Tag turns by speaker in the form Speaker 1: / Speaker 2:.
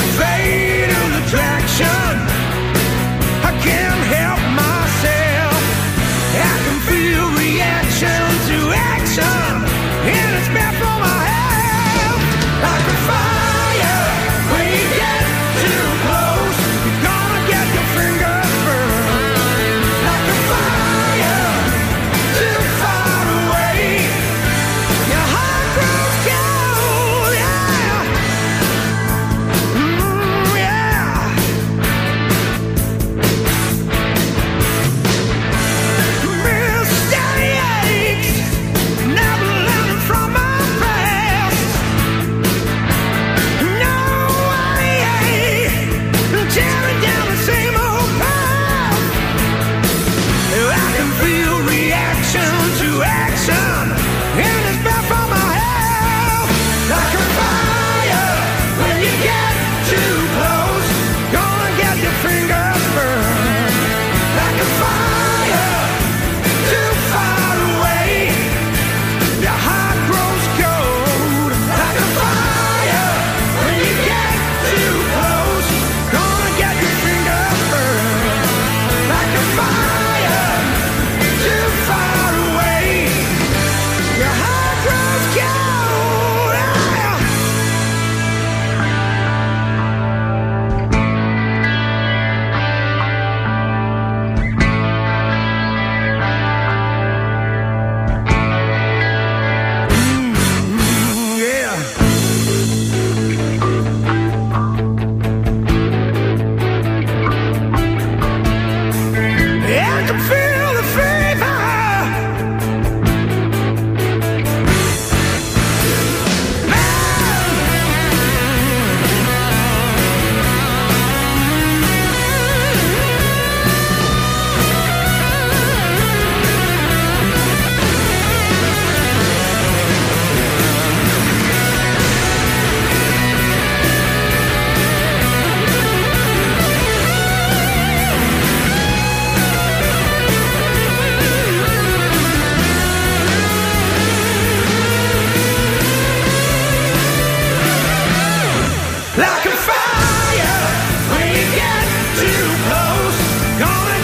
Speaker 1: It's action to action. Call